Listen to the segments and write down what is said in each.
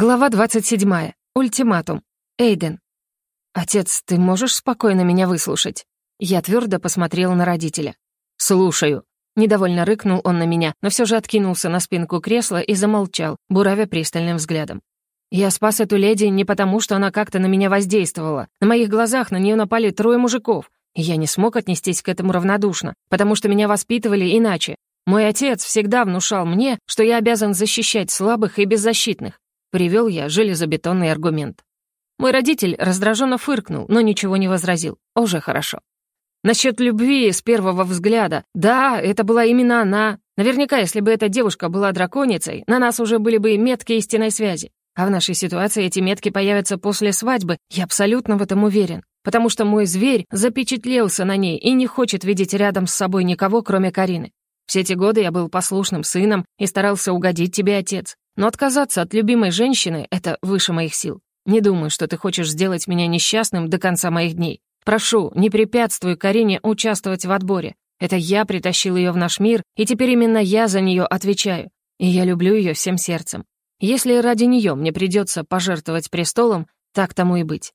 Глава 27. Ультиматум. Эйден. «Отец, ты можешь спокойно меня выслушать?» Я твердо посмотрела на родителя. «Слушаю». Недовольно рыкнул он на меня, но все же откинулся на спинку кресла и замолчал, буравя пристальным взглядом. «Я спас эту леди не потому, что она как-то на меня воздействовала. На моих глазах на нее напали трое мужиков, и я не смог отнестись к этому равнодушно, потому что меня воспитывали иначе. Мой отец всегда внушал мне, что я обязан защищать слабых и беззащитных. Привел я железобетонный аргумент. Мой родитель раздраженно фыркнул, но ничего не возразил. Уже хорошо. Насчет любви с первого взгляда. Да, это была именно она. Наверняка, если бы эта девушка была драконицей, на нас уже были бы метки истинной связи. А в нашей ситуации эти метки появятся после свадьбы, я абсолютно в этом уверен. Потому что мой зверь запечатлелся на ней и не хочет видеть рядом с собой никого, кроме Карины. Все эти годы я был послушным сыном и старался угодить тебе, отец. Но отказаться от любимой женщины — это выше моих сил. Не думаю, что ты хочешь сделать меня несчастным до конца моих дней. Прошу, не препятствуй Карине участвовать в отборе. Это я притащил ее в наш мир, и теперь именно я за нее отвечаю. И я люблю ее всем сердцем. Если ради нее мне придется пожертвовать престолом, так тому и быть.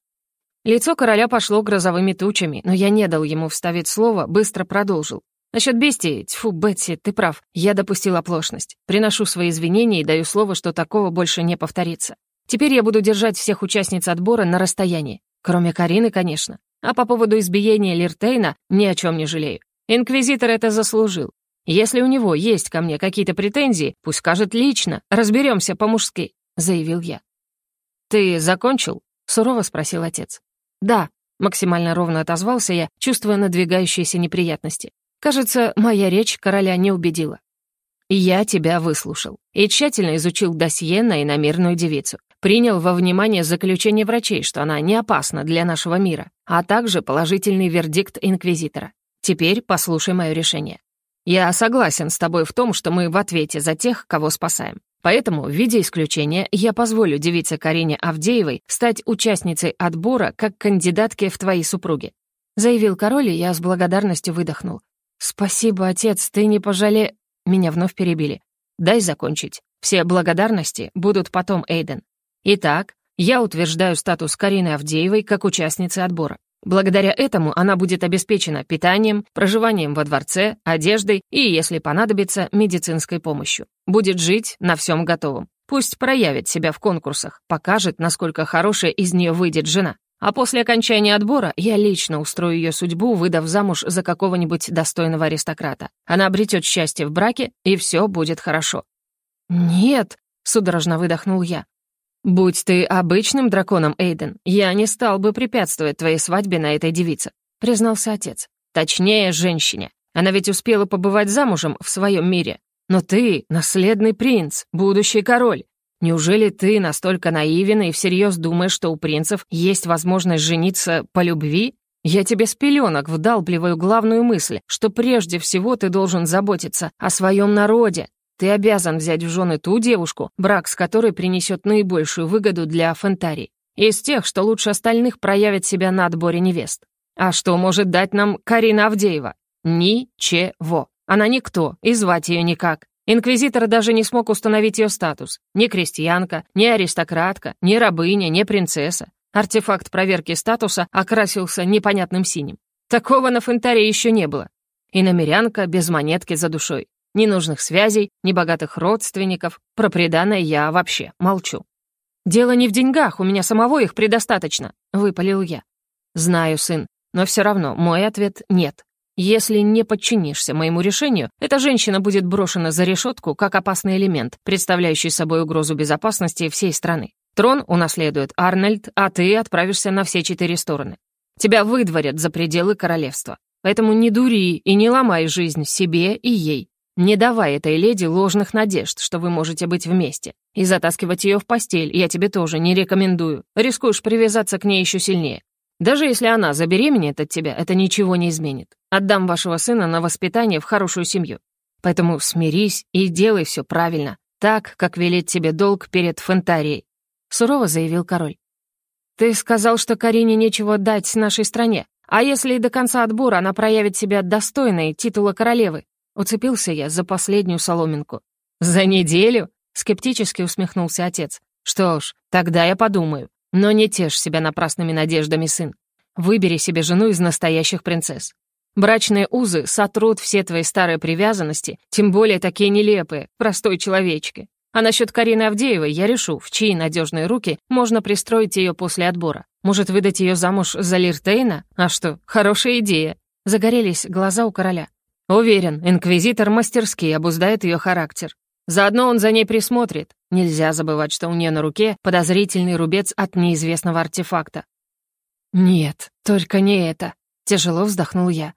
Лицо короля пошло грозовыми тучами, но я не дал ему вставить слово, быстро продолжил. Насчет бестии, тьфу, Бетси, ты прав. Я допустил оплошность. Приношу свои извинения и даю слово, что такого больше не повторится. Теперь я буду держать всех участниц отбора на расстоянии. Кроме Карины, конечно. А по поводу избиения Лиртейна ни о чем не жалею. Инквизитор это заслужил. Если у него есть ко мне какие-то претензии, пусть скажет лично, разберемся по-мужски», — заявил я. «Ты закончил?» — сурово спросил отец. «Да», — максимально ровно отозвался я, чувствуя надвигающиеся неприятности. Кажется, моя речь короля не убедила. Я тебя выслушал и тщательно изучил досье на иномирную девицу. Принял во внимание заключение врачей, что она не опасна для нашего мира, а также положительный вердикт инквизитора. Теперь послушай мое решение. Я согласен с тобой в том, что мы в ответе за тех, кого спасаем. Поэтому, в виде исключения, я позволю девице Карине Авдеевой стать участницей отбора как кандидатке в твои супруги. Заявил король, и я с благодарностью выдохнул. «Спасибо, отец, ты не пожале...» Меня вновь перебили. «Дай закончить. Все благодарности будут потом, Эйден. Итак, я утверждаю статус Карины Авдеевой как участницы отбора. Благодаря этому она будет обеспечена питанием, проживанием во дворце, одеждой и, если понадобится, медицинской помощью. Будет жить на всем готовом. Пусть проявит себя в конкурсах, покажет, насколько хорошая из нее выйдет жена. А после окончания отбора я лично устрою ее судьбу, выдав замуж за какого-нибудь достойного аристократа. Она обретет счастье в браке, и все будет хорошо». «Нет», — судорожно выдохнул я. «Будь ты обычным драконом, Эйден, я не стал бы препятствовать твоей свадьбе на этой девице», — признался отец. «Точнее, женщине. Она ведь успела побывать замужем в своем мире. Но ты — наследный принц, будущий король. Неужели ты настолько наивен и всерьез думаешь, что у принцев есть возможность жениться по любви? Я тебе с пеленок вдалбливаю главную мысль, что прежде всего ты должен заботиться о своем народе. Ты обязан взять в жены ту девушку, брак с которой принесет наибольшую выгоду для Фентарии. Из тех, что лучше остальных проявит себя на отборе невест. А что может дать нам Карина Авдеева? Ничего. Она никто, и звать ее никак. Инквизитор даже не смог установить ее статус. Ни крестьянка, ни аристократка, ни рабыня, ни принцесса. Артефакт проверки статуса окрасился непонятным синим. Такого на фонтаре еще не было. И намерянка без монетки за душой. Ни нужных связей, ни богатых родственников. Про преданное я вообще молчу. «Дело не в деньгах, у меня самого их предостаточно», — выпалил я. «Знаю, сын, но все равно мой ответ — нет. Если не подчинишься моему решению, эта женщина будет брошена за решетку как опасный элемент, представляющий собой угрозу безопасности всей страны. Трон унаследует Арнольд, а ты отправишься на все четыре стороны. Тебя выдворят за пределы королевства. Поэтому не дури и не ломай жизнь себе и ей. Не давай этой леди ложных надежд, что вы можете быть вместе. И затаскивать ее в постель я тебе тоже не рекомендую. Рискуешь привязаться к ней еще сильнее. Даже если она забеременеет от тебя, это ничего не изменит. Отдам вашего сына на воспитание в хорошую семью. Поэтому смирись и делай все правильно, так, как велит тебе долг перед Фонтарией», — сурово заявил король. «Ты сказал, что Карине нечего дать нашей стране. А если и до конца отбора она проявит себя достойной титула королевы?» Уцепился я за последнюю соломинку. «За неделю?» — скептически усмехнулся отец. Что ж, тогда я подумаю. Но не тешь себя напрасными надеждами, сын. Выбери себе жену из настоящих принцесс. Брачные узы сотрут все твои старые привязанности, тем более такие нелепые, простой человечки. А насчет Карины Авдеевой я решу, в чьи надежные руки можно пристроить ее после отбора. Может, выдать ее замуж за Лиртейна? А что, хорошая идея. Загорелись глаза у короля. Уверен, инквизитор мастерски обуздает ее характер. Заодно он за ней присмотрит. Нельзя забывать, что у нее на руке подозрительный рубец от неизвестного артефакта. «Нет, только не это», — тяжело вздохнул я.